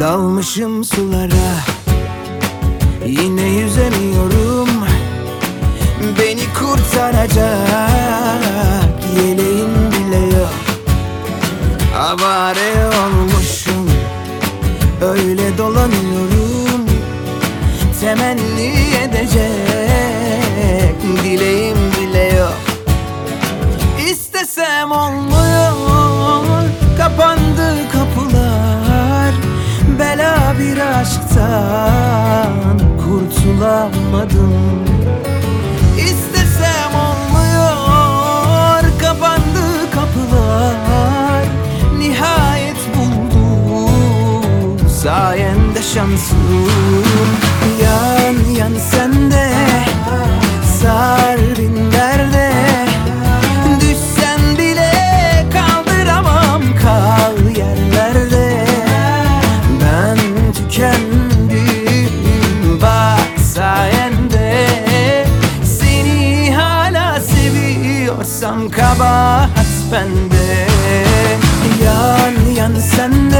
Dalmışım sulara. Yine yüzemiyorum Kurtulamadım İstesem olmuyor. Kapandı kapılar. Nihayet buldum. Sayende şansım seviyorsam kabahat bende. Yan yan sende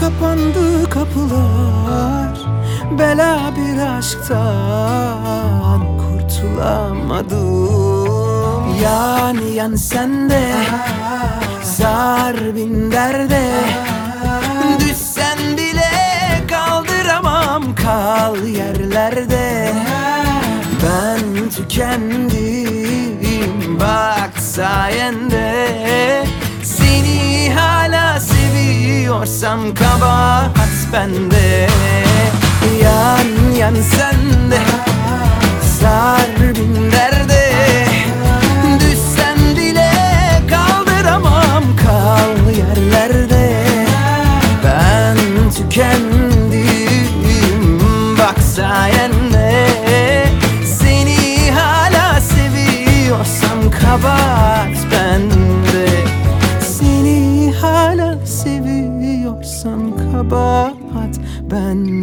Kapandı kapılar. Bela bir aşktan Kurtulamadım. Yani yan sende Sar bin derde. Düşsen bile kaldıramam Kal yerlerde. Ben tükendim Bak sayende seviyorsam Kabahat bende. Yan yan sende open